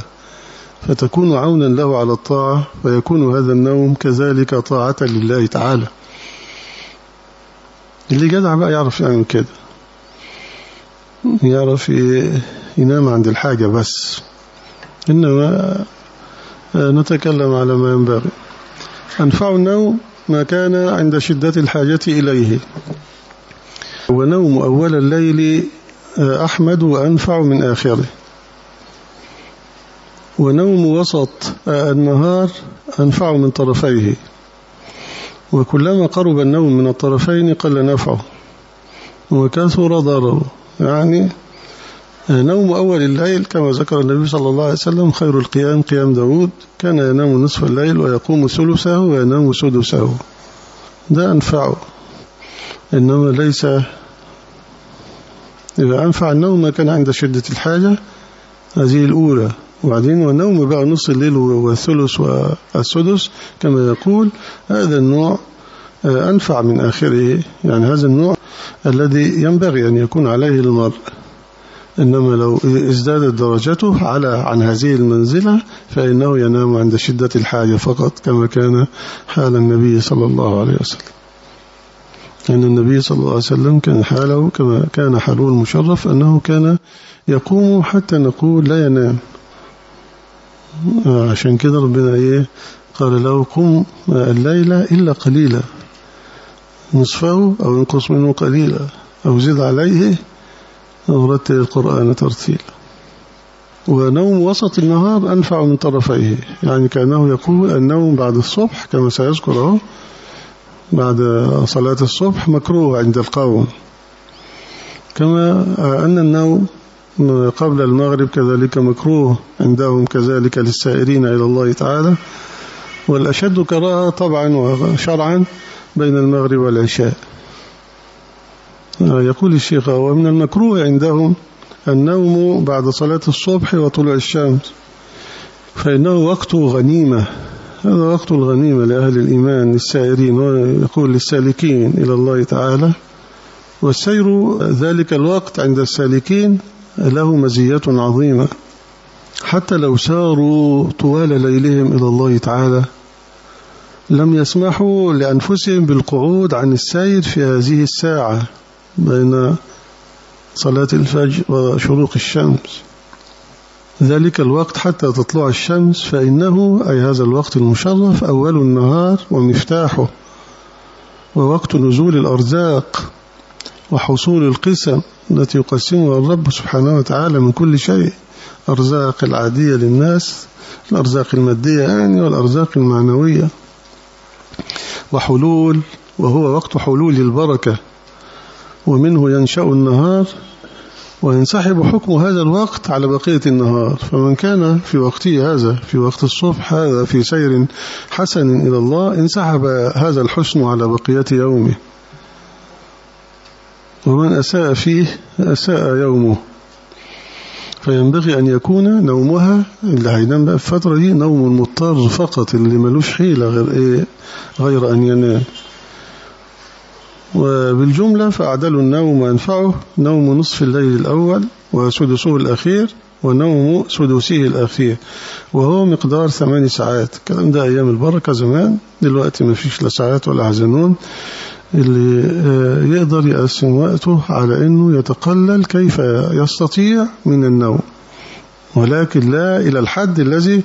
فتكون عونا له على الطاعة ويكون هذا النوم كذلك طاعة لله تعالى. اللي جدع بقى يعرف يعمل كده. يعرف ينام عند الحاجة بس. إنما نتكلم على ما ينبغي. أنفع النوم ما كان عند شدة الحاجة إليه. ونوم أول الليل أحمد وأنفع من آخره. ونوم وسط النهار أنفع من طرفيه. وكلما قرب النوم من الطرفين قل نفعه. وكثر ضرره. يعني نوم أول الليل كما ذكر النبي صلى الله عليه وسلم خير القيام قيام داود. كان ينام نصف الليل ويقوم ثلثه وينام سدسه. ده أنفعه إنما ليس إذا أنفع النوم ما كان عند شدة الحاجة هذه الأولى. وبعدين والنوم بقى نص الليل والثلث والسدس كما يقول هذا النوع أنفع من آخره. يعني هذا النوع الذي ينبغي أن يكون عليه المرء. إنما لو ازدادت درجته على عن هذه المنزلة فإنه ينام عند شدة الحاجة فقط كما كان حال النبي صلى الله عليه وسلم. أن النبي صلى الله عليه وسلم كان حاله كما كان حاله المشرف أنه كان يقوم حتى نقول لا ينام. عشان كده ربنا إيه قال له قم الليلة إلا قليلا. نصفه أو ينقص منه قليلا أو زد عليه أو رتل القرآن ترتيلا ونوم وسط النهار أنفع من طرفيه. يعني كأنه يقول النوم بعد الصبح كما سيذكره بعد صلاة الصبح مكروه عند القوم. كما أن النوم قبل المغرب كذلك مكروه عندهم كذلك للسائرين إلى الله تعالى. والأشد كراهة طبعا وشرعا بين المغرب والعشاء. يقول الشيخ ومن المكروه عندهم النوم بعد صلاة الصبح وطلوع الشمس فإنه وقت غنيمة هذا وقت الغنيمة لأهل الإيمان السائرين ويقول للسالكين إلى الله تعالى. والسير ذلك الوقت عند السالكين له مزية عظيمة. حتى لو ساروا طوال ليلهم إلى الله تعالى لم يسمحوا لأنفسهم بالقعود عن السير في هذه الساعة. بين صلاة الفجر وشروق الشمس. ذلك الوقت حتى تطلع الشمس فإنه أي هذا الوقت المشرف أول النهار ومفتاحه. ووقت نزول الأرزاق وحصول القسم التي يقسمها الرب سبحانه وتعالى من كل شيء. أرزاق العادية للناس الأرزاق المادية يعني والأرزاق المعنوية. وحلول وهو وقت حلول البركة. ومنه ينشأ النهار وينسحب حكم هذا الوقت على بقية النهار. فمن كان في وقته هذا في وقت الصبح هذا في سير حسن إلى الله انسحب هذا الحسن على بقية يومه. ومن أساء فيه أساء يومه. فينبغي أن يكون نومها اللي هينام بقى الفترة دي نوم المضطر فقط اللي ملوش حيلة غير, إيه؟ غير أن ينام. وبالجملة فأعدل النوم وأنفعه. نوم نصف الليل الأول وسدسه الأخير ونوم سدسه الأخير وهو مقدار ثماني ساعات. الكلام ده أيام البركة زمان. دلوقتي ما فيش لا ساعات ولا حزنون. اللي يقدر يقسم وقته على أنه يتقلل كيف يستطيع من النوم. ولكن لا إلى الحد الذي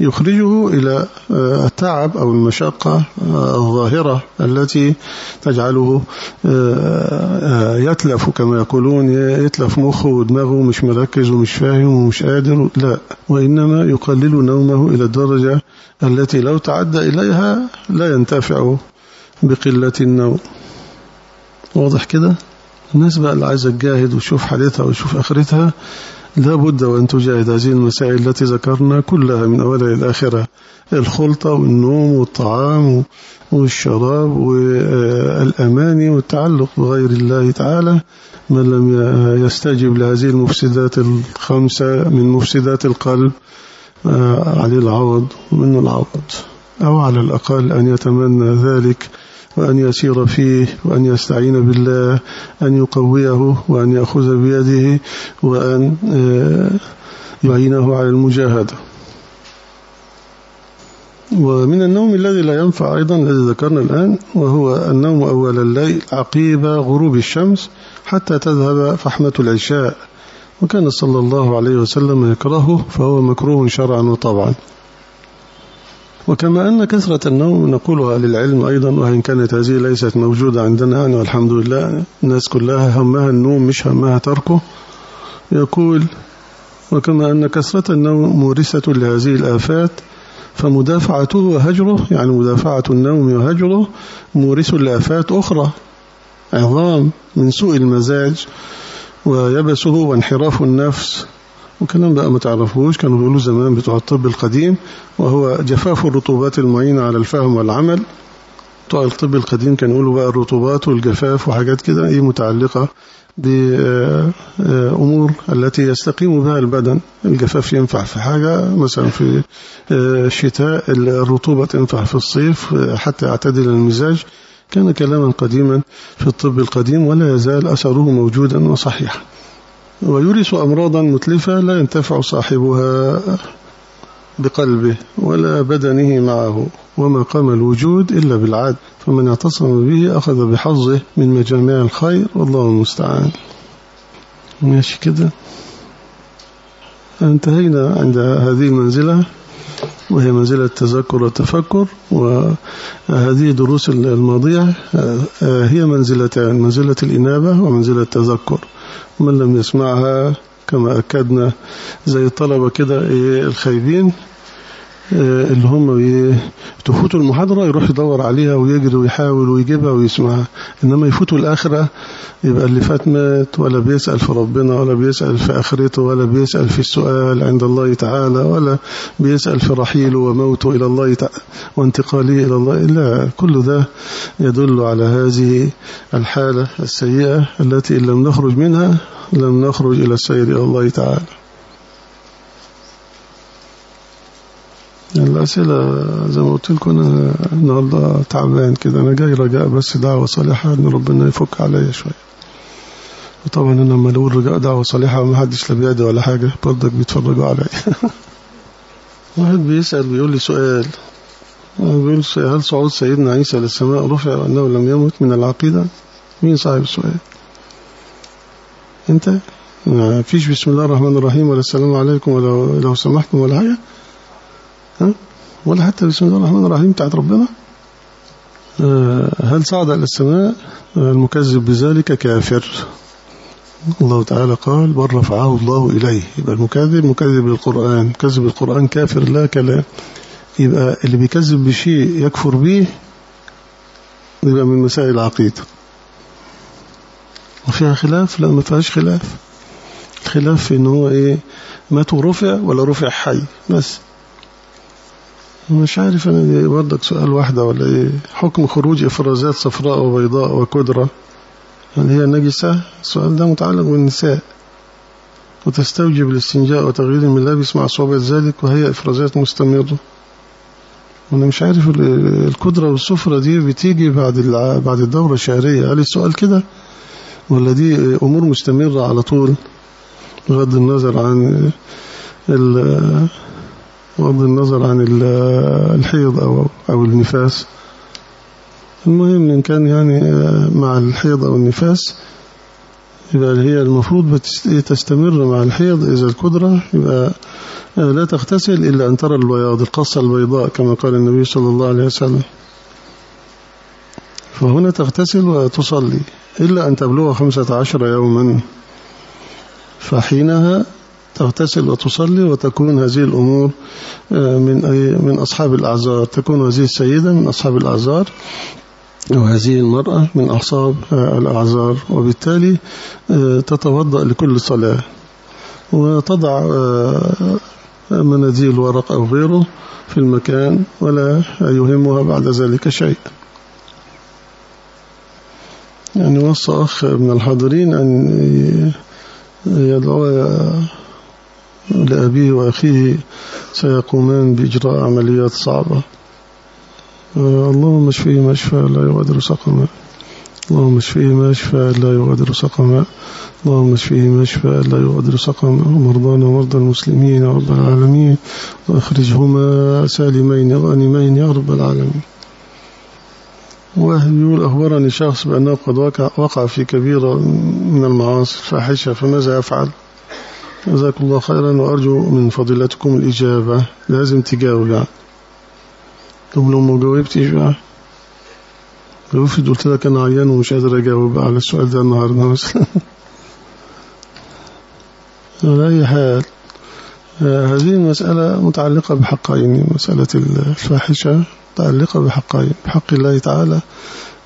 يخرجه إلى التعب أو المشقة الظاهرة التي تجعله يتلف كما يقولون يتلف مخه ودماغه مش مركز ومش فاهم ومش قادر لا. وإنما يقلل نومه إلى الدرجة التي لو تعدى إليها لا ينتفع بقلة النوم. واضح كده؟ الناس بقى اللي عايزة تجاهد وشوف حالتها وشوف آخرتها لا بد وأن تجاهد هذه المسائل التي ذكرنا كلها من أولها إلى آخرها. الخلطة والنوم والطعام والشراب والأماني والتعلق بغير الله تعالى. من لم يستجب لهذه المفسدات الخمسة من مفسدات القلب عليه العوض ومنه العوض أو على الأقل أن يتمنى ذلك. وأن يسير فيه وأن يستعين بالله أن يقويه وأن يأخذ بيده وأن آه، يعينه على المجاهدة. ومن النوم الذي لا ينفع أيضا الذي ذكرنا الآن وهو النوم أول الليل عقيب غروب الشمس حتى تذهب فحمة العشاء. وكان صلى الله عليه وسلم يكرهه فهو مكروه شرعا وطبعا. وكما أن كثرة النوم نقولها للعلم أيضا وإن كانت هذه ليست موجودة عندنا يعني والحمد لله الناس كلها همها النوم مش همها تركه. يقول وكما أن كثرة النوم مورثة لهذه الآفات فمدافعته وهجره يعني مدافعة النوم وهجره مورث لآفات أخرى. عظام من سوء المزاج ويبسه وانحراف النفس. وكلام بقى ما تعرفوش كانوا بيقولوا زمان بتوع الطب القديم وهو جفاف الرطوبات المعينة على الفهم والعمل. بتوع الطب القديم كانوا يقولوا بقى الرطوبات والجفاف وحاجات كده إيه متعلقة بأمور التي يستقيم بها البدن. الجفاف ينفع في حاجة مثلا في الشتاء الرطوبة تنفع في الصيف حتى يعتدل المزاج. كان كلاما قديما في الطب القديم ولا يزال أثره موجودا وصحيحا. ويورث أمراضا متلفة لا ينتفع صاحبها بقلبه ولا بدنه معه وما قام الوجود إلا بالعاد فمن اعتصم به أخذ بحظه من مجامع الخير والله المستعان. ماشي كده. انتهينا عند هذه المنزلة وهي منزلة التذكر والتفكر وهذه دروس الماضية هي منزلتان منزلة الإنابة ومنزلة التذكر. من لم يسمعها كما أكدنا زي الطلبة كده الخايبين. اللي هم تفوتوا المحاضرة يروح يدور عليها ويجري ويحاول ويجيبها ويسمعها. إنما يفوتوا الآخرة يبقى اللي فات مات ولا بيسأل في ربنا ولا بيسأل في آخرته ولا بيسأل في السؤال عند الله تعالى ولا بيسأل في رحيله وموته إلى الله وانتقاله إلى الله. لا كل ده يدل على هذه الحالة السيئة التي إن لم نخرج منها لم نخرج إلى السير إلى الله تعالى. الأسئلة زي ما قلت لكم أنا النهاردة تعبان كده. أنا جاي رجاء بس دعوة صالحة إن ربنا يفك عليا شوية. وطبعا أنا لما أقول رجاء دعوة صالحة ما حدش لا بيدي ولا حاجة. برضك بيتفرجوا عليا. واحد بيسأل بيقول لي سؤال. بيقول هل صعود سيدنا عيسى للسماء رفع وأنه لم يمت من العقيدة؟ مين صاحب السؤال؟ أنت؟ ما فيش. بسم الله الرحمن الرحيم. ولا السلام عليكم ولا لو سمحتم ولا حاجة. ها؟ ولا حتى بسم الله الرحمن الرحيم بتاعت ربنا. هل صعد إلى السماء؟ المكذب بذلك كافر. الله تعالى قال بل رفعه الله إليه. يبقى المكذب مكذب للقرآن. مكذب القرآن كافر لا كلام. يبقى اللي بيكذب بشيء يكفر به يبقى من مسائل العقيدة. وفيها خلاف؟ لا ما فيهاش خلاف. الخلاف إن هو إيه؟ مات ورفع ولا رفع حي بس. مش عارف أنا برضك سؤال واحدة ولا إيه. حكم خروج إفرازات صفراء وبيضاء وكدرة. هل هي نجسة؟ السؤال ده متعلق بالنساء. وتستوجب الاستنجاء وتغيير الملابس مع صعوبة ذلك وهي إفرازات مستمرة. وأنا مش عارف الكدرة والصفرة دي بتيجي بعد بعد الدورة الشهرية. هل السؤال كده؟ ولا دي أمور مستمرة على طول؟ بغض النظر عن بغض النظر عن الحيض أو أو النفاس. المهم إن كان يعني مع الحيض أو النفاس يبقى هي المفروض تستمر مع الحيض. إذا القدرة يبقى لا تغتسل إلا أن ترى البياض القصة البيضاء كما قال النبي صلى الله عليه وسلم. فهنا تغتسل وتصلي إلا أن تبلغ خمسة عشر يوما. فحينها تغتسل وتصلي وتكون هذه الأمور من من أصحاب الأعذار. تكون هذه السيدة من أصحاب الأعذار وهذه المرأة من أصحاب الأعذار. وبالتالي تتوضأ لكل صلاة وتضع مناديل ورق أو غيره في المكان ولا يهمها بعد ذلك شيء. يعني وصى أخ من الحاضرين أن يدعو لأبيه وأخيه سيقومان بإجراء عمليات صعبة. آه، اللهم اشفيه اشفى لا يغادر سقما. اللهم اشفيه اشفى لا يغادر سقما. اللهم اشفيه اشفى لا يغادر سقما. ومرضانا ومرضى المسلمين يا رب العالمين. وأخرجهما سالمين غانمين يا رب العالمين. واحد يقول أخبرني شخص بأنه قد وقع, وقع في كبيرة من المعاصي الفاحشة فماذا يفعل جزاك الله خيرا وأرجو من فضيلتكم الإجابة. لازم تجاوب. يعني طب لو ما جاوبتش بقى قلت لك أنا عيان ومش قادر أجاوب على السؤال ده النهاردة مثلا على أي حال هذه المسألة متعلقة بحقين مسألة الفاحشة متعلقة بحقين بحق الله تعالى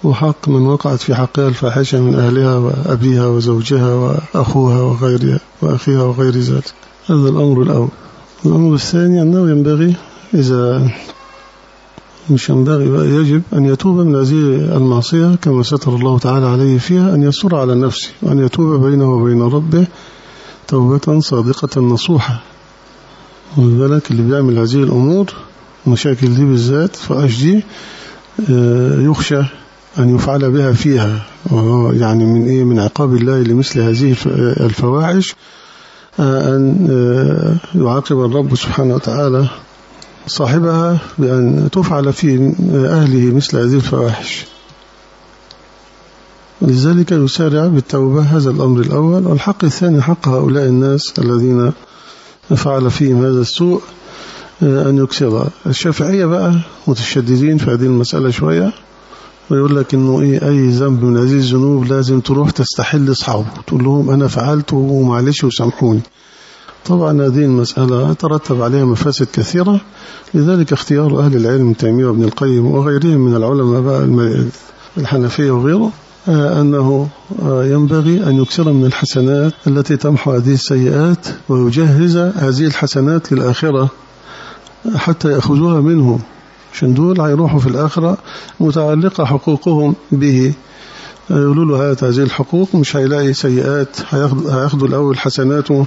وحق من وقعت في حقها الفاحشة من أهلها وأبيها وزوجها وأخوها وغيرها وأخيها وغير ذلك. هذا الأمر الأول. الأمر الثاني أنه ينبغي إذا مش ينبغي يجب أن يتوب من هذه المعصية كما ستر الله تعالى عليه فيها أن يسر على نفسه وأن يتوب بينه وبين ربه توبة صادقة نصوحة. وذلك اللي بيعمل هذه الأمور مشاكل دي بالذات فأش دي آه، يخشى أن يفعل بها فيها. يعني من إيه؟ من عقاب الله لمثل هذه الفواحش آه، أن آه، يعاقب الرب سبحانه وتعالى صاحبها بأن تفعل في أهله مثل هذه الفواحش. لذلك يسارع بالتوبة هذا الأمر الأول. والحق الثاني حق هؤلاء الناس الذين فعل فيهم هذا السوء أن يكسر الشافعية بقى متشددين في هذه المسألة شوية. ويقول لك إنه إيه أي ذنب من هذه الذنوب لازم تروح تستحل أصحابه. تقول لهم أنا فعلت ومعلش وسامحوني. طبعا هذه المسألة ترتب عليها مفاسد كثيرة. لذلك اختيار أهل العلم تيمية وابن القيم وغيرهم من العلماء بقى الحنفية وغيره آه، أنه آه، ينبغي أن يكسر من الحسنات التي تمحو هذه السيئات ويجهز هذه الحسنات للآخرة حتى يأخذوها منه عشان دول هيروحوا في الآخرة متعلقة حقوقهم به. يقولوا له هات هذه الحقوق مش هيلاقي سيئات هياخدوا الأول حسناته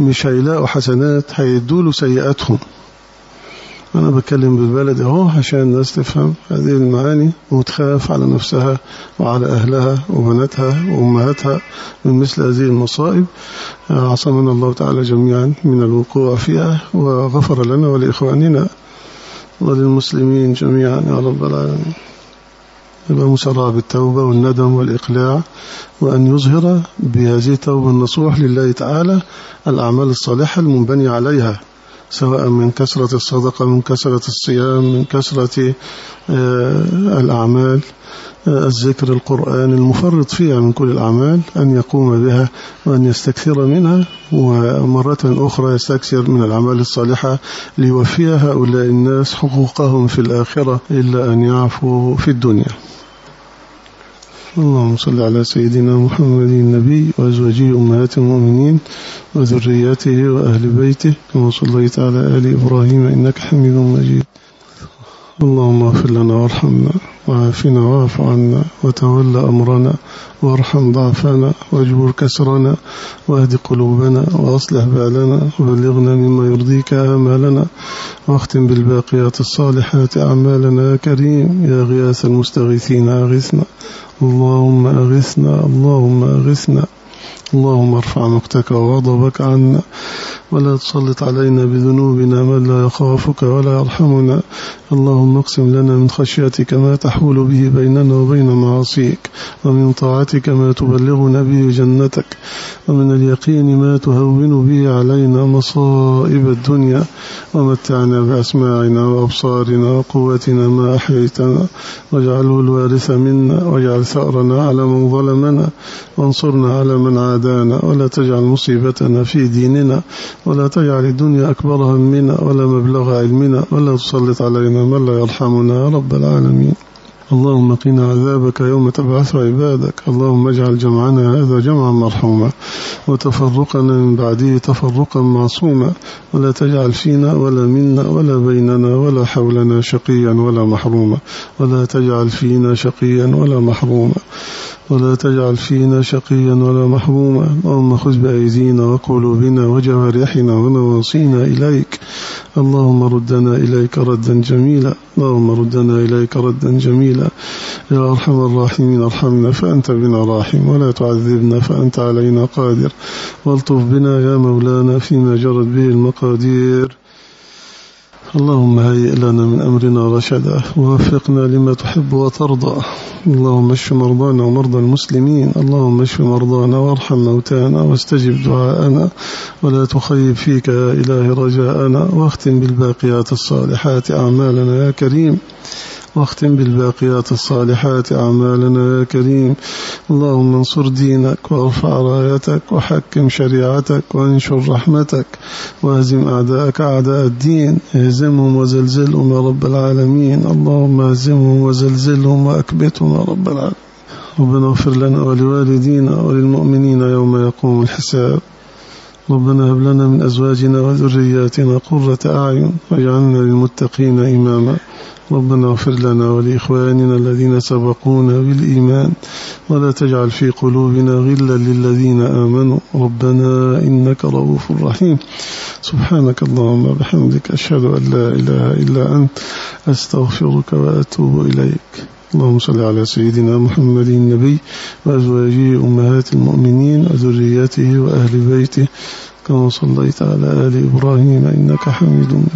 مش هيلاقوا حسنات هيدوا له سيئاتهم. أنا بتكلم بالبلد أهو عشان الناس تفهم هذه المعاني وتخاف على نفسها وعلى أهلها وبناتها وأمهاتها من مثل هذه المصائب. عصمنا الله تعالى جميعا من الوقوع فيها وغفر لنا ولإخواننا وللمسلمين جميعا يا رب العالمين. يبقى مسرع بالتوبة والندم والإقلاع وأن يظهر بهذه التوبة النصوح لله تعالى الأعمال الصالحة المنبني عليها. سواء من كثرة الصدقة من كثرة الصيام من كثرة آه، الأعمال آه، الذكر القرآن المفرط فيها من كل الأعمال أن يقوم بها وأن يستكثر منها ومرة أخرى يستكثر من الأعمال الصالحة ليوفي هؤلاء الناس حقوقهم في الآخرة إلا أن يعفوا في الدنيا. اللهم صل على سيدنا محمد النبي وأزواجه أمهات المؤمنين وذرياته وأهل بيته كما صليت على آل إبراهيم إنك حميد مجيد. اللهم اغفر لنا وارحمنا وعافنا واعف عنا وتولى أمرنا وارحم ضعفنا واجبر كسرنا واهد قلوبنا وأصلح بالنا وبلغنا مما يرضيك آمالنا واختم بالباقيات الصالحات أعمالنا يا كريم يا غياث المستغيثين أغثنا اللهم أغثنا اللهم أغثنا. اللهم ارفع مقتك وغضبك عنا ولا تسلط علينا بذنوبنا من لا يخافك ولا يرحمنا. اللهم اقسم لنا من خشيتك ما تحول به بيننا وبين معاصيك ومن طاعتك ما تبلغنا به جنتك ومن اليقين ما تهون به علينا مصائب الدنيا. ومتعنا بأسماعنا وأبصارنا وقوتنا ما أحييتنا. واجعله الوارث منا واجعل ثأرنا على من ظلمنا وانصرنا على من عادانا ولا تجعل مصيبتنا في ديننا ولا تجعل الدنيا أكبر همنا ولا مبلغ علمنا ولا تسلط علينا من لا يرحمنا. يا رب العالمين. اللهم قنا عذابك يوم تبعث عبادك. اللهم اجعل جمعنا هذا جمعا مرحوما وتفرقنا من بعده تفرقا معصوما. ولا تجعل فينا ولا منا ولا بيننا ولا حولنا شقيا ولا محروما. ولا تجعل فينا شقيا ولا محروما. ولا تجعل فينا شقيا ولا محروما اللهم خذ بأيدينا وقلوبنا وجوارحنا ونواصينا إليك. اللهم ردنا إليك ردا جميلا. اللهم ردنا إليك ردا جميلا. يا أرحم الراحمين ارحمنا فأنت بنا راحم ولا تعذبنا فأنت علينا قادر. والطف بنا يا مولانا فيما جرت به المقادير. اللهم هيئ لنا من أمرنا رشدا ووفقنا لما تحب وترضى. اللهم اشف مرضانا ومرضى المسلمين. اللهم اشف مرضانا وارحم موتانا واستجب دعاءنا ولا تخيب فيك يا إله رجاءنا واختم بالباقيات الصالحات. أعمالنا يا كريم. واختم بالباقيات الصالحات أعمالنا يا كريم. اللهم انصر دينك وارفع رايتك وحكم شريعتك وانشر رحمتك واهزم أعداءك أعداء الدين. اهزمهم وزلزلهم يا رب العالمين. اللهم اهزمهم وزلزلهم وأكبتهم يا رب العالمين. ربنا اغفر لنا ولوالدينا وللمؤمنين يوم يقوم الحساب. ربنا هب لنا من أزواجنا وذرياتنا قرة أعين واجعلنا للمتقين إماما. ربنا اغفر لنا ولإخواننا الذين سبقونا بالإيمان ولا تجعل في قلوبنا غلا للذين آمنوا. ربنا إنك رؤوف رحيم. سبحانك اللهم وبحمدك أشهد أن لا إله إلا أنت أستغفرك وأتوب إليك. اللهم صل على سيدنا محمد النبي وأزواجه أمهات المؤمنين وذرياته وأهل بيته كما صليت على آل إبراهيم إنك حميد مجيد.